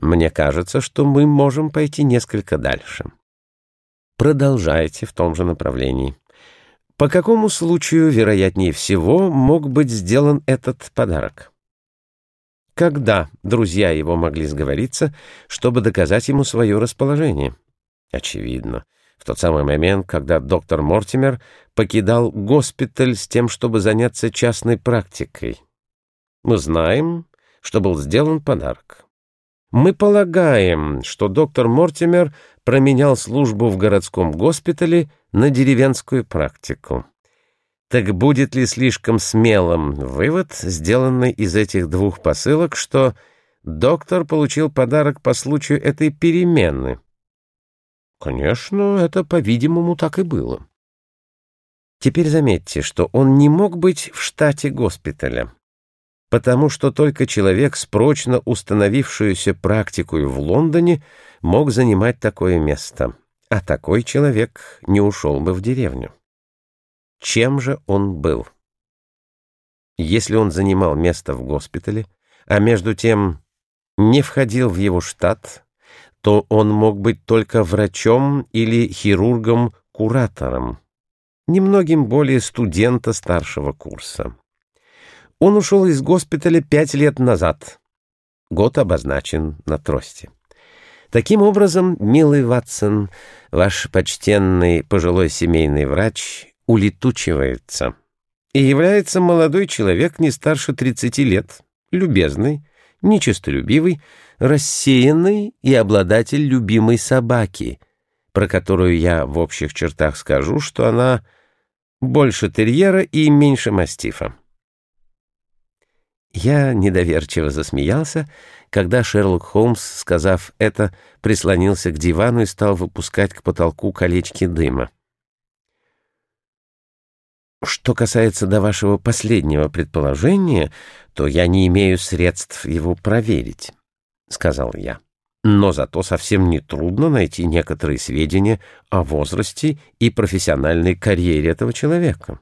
Мне кажется, что мы можем пойти несколько дальше. Продолжайте в том же направлении. По какому случаю, вероятнее всего, мог быть сделан этот подарок? Когда друзья его могли сговориться, чтобы доказать ему свое расположение? Очевидно, в тот самый момент, когда доктор Мортимер покидал госпиталь с тем, чтобы заняться частной практикой. Мы знаем, что был сделан подарок. Мы полагаем, что доктор Мортимер променял службу в городском госпитале на деревенскую практику. Так будет ли слишком смелым вывод, сделанный из этих двух посылок, что доктор получил подарок по случаю этой перемены? Конечно, это, по-видимому, так и было. Теперь заметьте, что он не мог быть в штате госпиталя потому что только человек с прочно установившуюся практикой в Лондоне мог занимать такое место, а такой человек не ушел бы в деревню. Чем же он был? Если он занимал место в госпитале, а между тем не входил в его штат, то он мог быть только врачом или хирургом-куратором, немногим более студента старшего курса. Он ушел из госпиталя пять лет назад. Год обозначен на трости. Таким образом, милый Ватсон, ваш почтенный пожилой семейный врач улетучивается и является молодой человек не старше 30 лет, любезный, нечистолюбивый, рассеянный и обладатель любимой собаки, про которую я в общих чертах скажу, что она больше терьера и меньше мастифа. Я недоверчиво засмеялся, когда Шерлок Холмс, сказав это, прислонился к дивану и стал выпускать к потолку колечки дыма. «Что касается до вашего последнего предположения, то я не имею средств его проверить», — сказал я. «Но зато совсем нетрудно найти некоторые сведения о возрасте и профессиональной карьере этого человека».